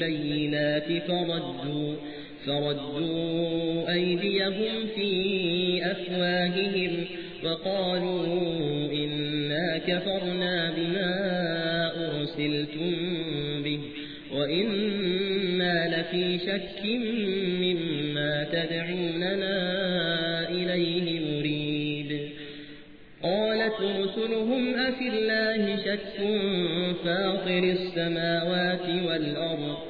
بالبينات فردوا, فردوا أيديهم في أفواههم وقالوا إنا كفرنا بما أرسلتم به وإنا لفي شك مما تدعوننا إليه مريد قالت رسلهم أفي الله شك فاطر السماوات والأرض